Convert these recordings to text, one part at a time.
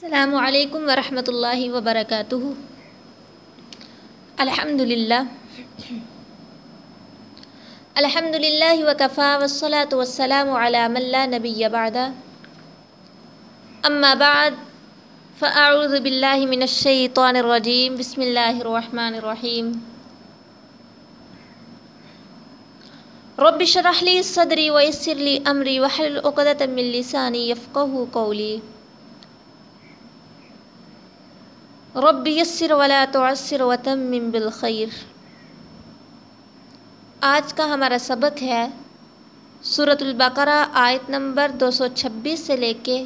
السلام علیکم ورحمۃ اللہ وبرکاتہ۔ الحمد للہ الحمد للہ وکفا والصلاة والسلام علی من لا نبی بعد۔ اما بعد، فاعوذ باللہ من الشیطان الرجیم۔ بسم اللہ الرحمن الرحیم۔ رب اشرح لی صدری ویسر لی امری وحلل عقدۃ من لسانی یفقهوا قولی۔ رب یسر ولا تعسر وتمم بالخیر۔ آج کا ہمارا سبق ہے صورت البقرہ آیت نمبر دو سو چھبیس سے لے کے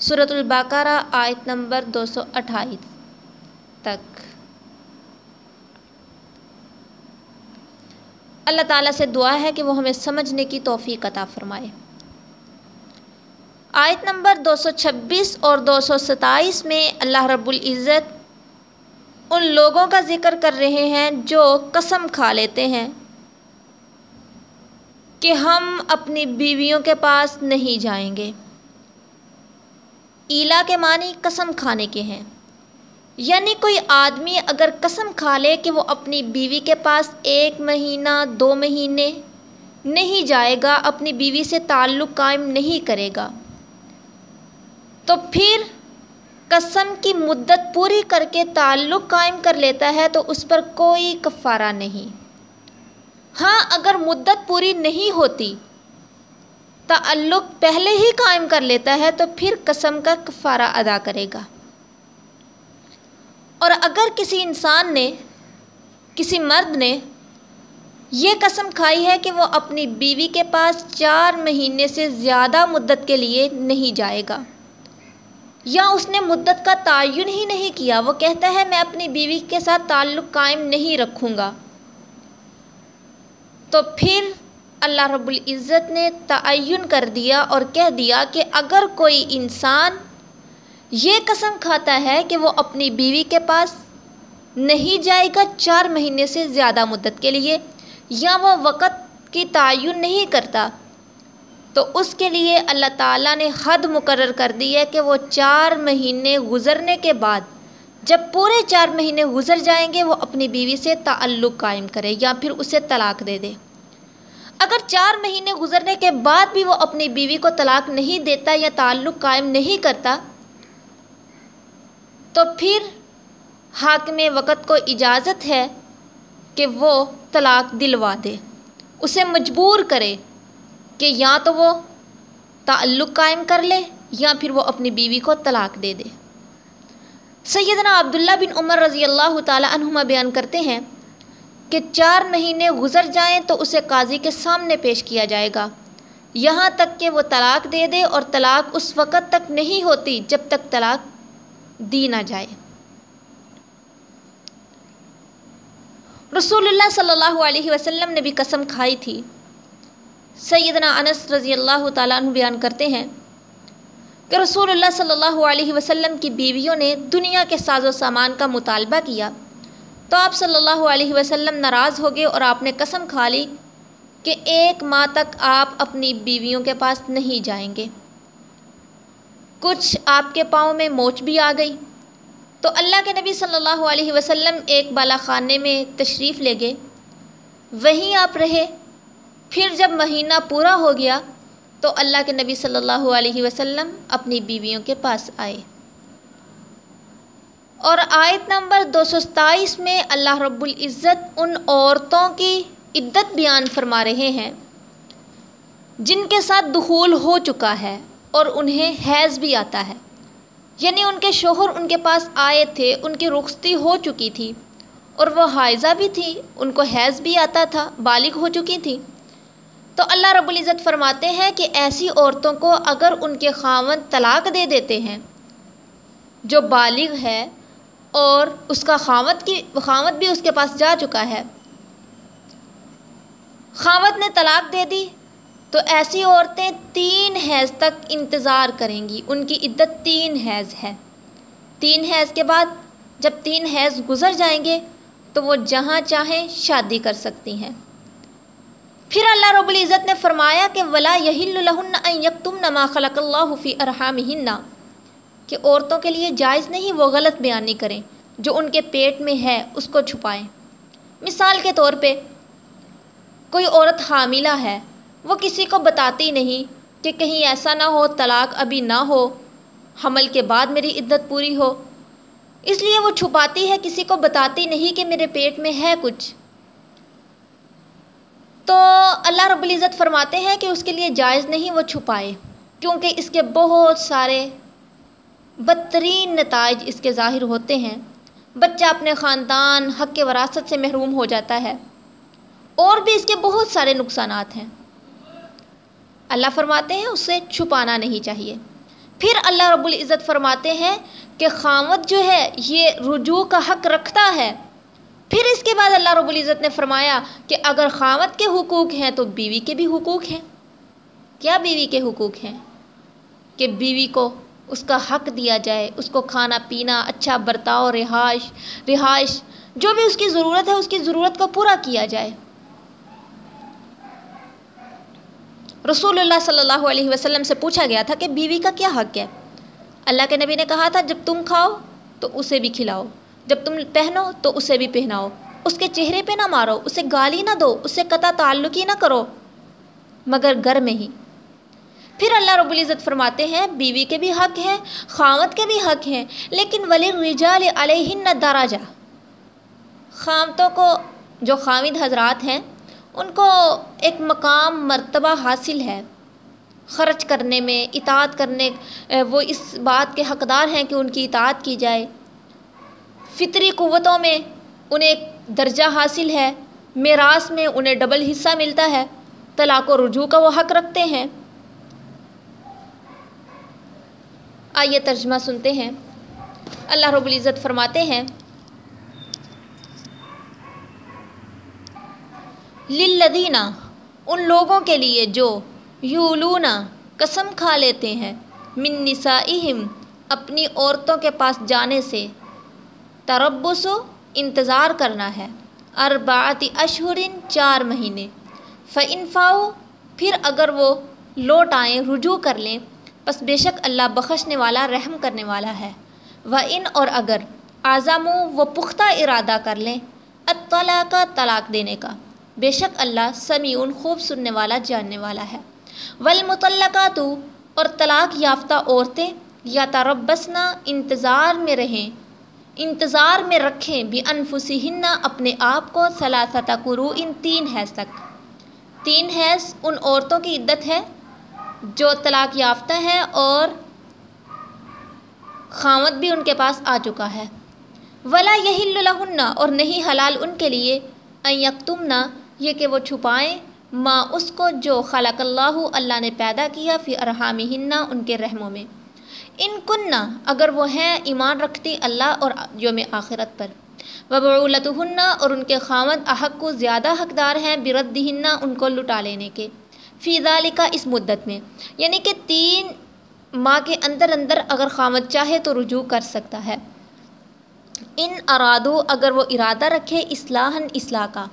صورت البقرہ آیت نمبر دو سو اٹھائیس تک۔ اللہ تعالیٰ سے دعا ہے کہ وہ ہمیں سمجھنے کی توفیق عطا فرمائے۔ آیت نمبر دو سو چھبیس اور دو سو ستائیس میں اللہ رب العزت ان لوگوں کا ذکر کر رہے ہیں جو قسم کھا لیتے ہیں کہ ہم اپنی بیویوں کے پاس نہیں جائیں گے۔ ایلا کے معنی قسم کھانے کے ہیں۔ یعنی کوئی آدمی اگر قسم کھا لے کہ وہ اپنی بیوی کے پاس ایک مہینہ، دو مہینے نہیں جائے گا، اپنی بیوی سے تعلق قائم نہیں کرے گا۔ تو پھر قسم کی مدت پوری کر کے تعلق قائم کر لیتا ہے تو اس پر کوئی کفارہ نہیں۔ ہاں اگر مدت پوری نہیں ہوتی، تعلق پہلے ہی قائم کر لیتا ہے تو پھر قسم کا کفارہ ادا کرے گا۔ اور اگر کسی انسان نے، کسی مرد نے یہ قسم کھائی ہے کہ وہ اپنی بیوی کے پاس چار مہینے سے زیادہ مدت کے لیے نہیں جائے گا۔ یا اس نے مدت کا تعین ہی نہیں کیا، وہ کہتا ہے میں اپنی بیوی کے ساتھ تعلق قائم نہیں رکھوں گا۔ تو پھر اللہ رب العزت نے تعین کر دیا اور کہہ دیا کہ اگر کوئی انسان یہ قسم کھاتا ہے کہ وہ اپنی بیوی کے پاس نہیں جائے گا چار مہینے سے زیادہ مدت کے لیے، یا وہ وقت کی تعین نہیں کرتا تو اس کے لیے اللہ تعالیٰ نے حد مقرر کر دی ہے کہ وہ چار مہینے گزرنے کے بعد جب پورے چار مہینے گزر جائیں گے، وہ اپنی بیوی سے تعلق قائم کرے یا پھر اسے طلاق دے دے۔ اگر چار مہینے گزرنے کے بعد بھی وہ اپنی بیوی کو طلاق نہیں دیتا یا تعلق قائم نہیں کرتا، تو پھر حاکم وقت کو اجازت ہے کہ وہ طلاق دلوا دے، اسے مجبور کرے۔ کہ یا تو وہ تعلق قائم کر لے یا پھر وہ اپنی بیوی کو طلاق دے دے۔ سیدنا عبداللہ بن عمر رضی اللہ تعالیٰ عنہما بیان کرتے ہیں کہ چار مہینے گزر جائیں تو اسے قاضی کے سامنے پیش کیا جائے گا۔ یہاں تک کہ وہ طلاق دے دے اور طلاق اس وقت تک نہیں ہوتی جب تک طلاق دی نہ جائے۔ رسول اللہ صلی اللہ علیہ وسلم نے بھی قسم کھائی تھی۔ سیدنا انس رضی اللہ تعالیٰ عنہ بیان کرتے ہیں کہ رسول اللہ صلی اللہ علیہ وسلم کی بیویوں نے دنیا کے ساز و سامان کا مطالبہ کیا تو آپ صلی اللہ علیہ وسلم ناراض ہو گئے اور آپ نے قسم کھا لی کہ ایک ماہ تک آپ اپنی بیویوں کے پاس نہیں جائیں گے۔ کچھ آپ کے پاؤں میں موچ بھی آ گئی۔ تو اللہ کے نبی صلی اللہ علیہ وسلم ایک بالا خانے میں تشریف لے گئے۔ وہیں آپ رہے۔ پھر جب مہینہ پورا ہو گیا تو اللہ کے نبی صلی اللہ علیہ وسلم اپنی بیویوں کے پاس آئے۔ اور آیت نمبر دو سو ستائیس میں اللہ رب العزت ان عورتوں کی عدت بیان فرما رہے ہیں جن کے ساتھ دخول ہو چکا ہے اور انہیں حیض بھی آتا ہے۔ یعنی ان کے شوہر ان کے پاس آئے تھے، ان کی رخصتی ہو چکی تھی اور وہ حائضہ بھی تھی، ان کو حیض بھی آتا تھا، بالغ ہو چکی تھی۔ تو اللہ رب العزت فرماتے ہیں کہ ایسی عورتوں کو اگر ان کے خاون طلاق دے دیتے ہیں، جو بالغ ہے اور اس کا خامت کی خامت بھی اس کے پاس جا چکا ہے۔ خامت نے طلاق دے دی تو ایسی عورتیں تین حیض تک انتظار کریں گی۔ ان کی عدت تین حیض ہے۔ تین حیض کے بعد جب تین حیض گزر جائیں گے تو وہ جہاں چاہیں شادی کر سکتی ہیں۔ پھر اللہ رب العزت نے فرمایا کہ ولا یہی تم نما خلق اللہ فی ارحام کہ عورتوں کے لیے جائز نہیں وہ غلط بیان نہیں کریں جو ان کے پیٹ میں ہے اس کو چھپائیں۔ مثال کے طور پہ، کوئی عورت حاملہ ہے، وہ کسی کو بتاتی نہیں کہ کہیں ایسا نہ ہو، طلاق ابھی نہ ہو، حمل کے بعد میری عدت پوری ہو۔ اس لیے وہ چھپاتی ہے، کسی کو بتاتی نہیں کہ میرے پیٹ میں ہے کچھ۔ تو اللہ رب العزت فرماتے ہیں کہ اس کے لیے جائز نہیں وہ چھپائے، کیونکہ اس کے بہت سارے بدترین نتائج اس کے ظاہر ہوتے ہیں۔ بچہ اپنے خاندان، حق کے وراثت سے محروم ہو جاتا ہے۔ اور بھی اس کے بہت سارے نقصانات ہیں۔ اللہ فرماتے ہیں اسے چھپانا نہیں چاہیے۔ پھر اللہ رب العزت فرماتے ہیں کہ خامت جو ہے، یہ رجوع کا حق رکھتا ہے۔ پھر اس کے بعد اللہ رب العزت نے فرمایا کہ اگر خامت کے حقوق ہیں تو بیوی کے بھی حقوق ہیں۔ کیا بیوی کے حقوق ہیں؟ کہ بیوی کو اس کا حق دیا جائے، اس کو کھانا پینا اچھا برتاؤ، رہائش رہائش، جو بھی اس کی ضرورت ہے، اس کی ضرورت کو پورا کیا جائے۔ رسول اللہ صلی اللہ علیہ وسلم سے پوچھا گیا تھا کہ بیوی کا کیا حق ہے؟ اللہ کے نبی نے کہا تھا، جب تم کھاؤ تو اسے بھی کھلاؤ۔ جب تم پہنو تو اسے بھی پہناؤ۔ اس کے چہرے پہ نہ مارو، اسے گالی نہ دو، اسے قطع تعلق ہی نہ کرو۔ مگر گھر میں ہی۔ پھر اللہ رب العزت فرماتے ہیں، بیوی کے بھی حق ہیں خامت کے بھی حق ہیں، لیکن ولی رجال علیہن دراجہ۔ خامتوں کو جو خامد حضرات ہیں، ان کو ایک مقام، مرتبہ حاصل ہے۔ خرچ کرنے میں، اطاعت کرنے، وہ اس بات کے حقدار ہیں کہ ان کی اطاعت کی جائے۔ فطری قوتوں میں انہیں درجہ حاصل ہے، میراث میں انہیں ڈبل حصہ ملتا ہے۔ طلاق و رجوع کا وہ حق رکھتے ہیں۔ آئیے ترجمہ سنتے ہیں۔ اللہ رب العزت فرماتے ہیں للذینہ ان لوگوں کے لیے جو یولونا قسم کھا لیتے ہیں، من نسائہم، اپنی عورتوں کے پاس جانے سے۔ تربس و انتظار کرنا ہے۔ اربعت اشہرن چار مہینے۔ فنفاؤ پھر اگر وہ لوٹ آئیں، رجوع کر لیں بس بے شک اللہ بخشنے والا، رحم کرنے والا ہے۔ و ان اور اگر اعظم وہ پختہ ارادہ کر لیں اطلاع کا طلاق دینے کا۔ بے شک اللہ سمیعن، خوب سننے والا، جاننے والا ہے۔ والمطلقات اور طلاق یافتہ عورتیں، یا تربسنا انتظار میں رہیں۔ انتظار میں رکھیں بھی انفسہن اپنے آپ کو ثلاثت قرو ان تین حیض تک۔ تین حیض ان عورتوں کی عدت ہے جو طلاق یافتہ ہیں اور خامت بھی ان کے پاس آ چکا ہے۔ ولا یہی لہن اور نہیں حلال ان کے لیے۔ یکتمنا یہ کہ وہ چھپائیں۔ ماں اس کو جو خلق اللہ اللہ نے پیدا کیا فی ارحامی ہننا ان کے رحموں میں۔ ان کننا اگر وہ ہیں ایمان رکھتی اللہ اور یوم آخرت پر۔ وبعولت اور ان کے خامد احق کو زیادہ حقدار ہیں برد ان کو لٹا لینے کے۔ فی ذالکہ اس مدت میں۔ یعنی کہ تین ماہ کے اندر اندر اگر خامد چاہے تو رجوع کر سکتا ہے۔ ان ارادو اگر وہ ارادہ رکھے اصلاحاً اصلاح کا۔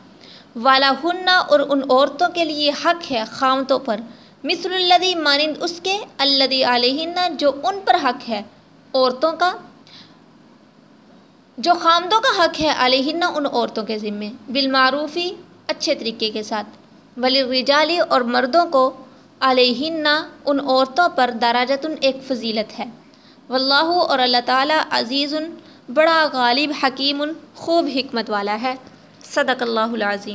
والا ہننا اور ان عورتوں کے لیے حق ہے خامتوں پر۔ مثل الدی مانند اس کے الدی علیہ جو ان پر حق ہے، عورتوں کا۔ جو خامدوں کا حق ہے علیہ ان عورتوں کے ذمے۔ بالمعروفی، اچھے طریقے کے ساتھ۔ ولی رجالی اور مردوں کو علیہ ان عورتوں پر دراجتن ایک فضیلت ہے۔ واللہ، اور اللہ تعالیٰ عزیز، بڑا غالب، حکیم، خوب حکمت والا ہے۔ صدق اللہ العظیم۔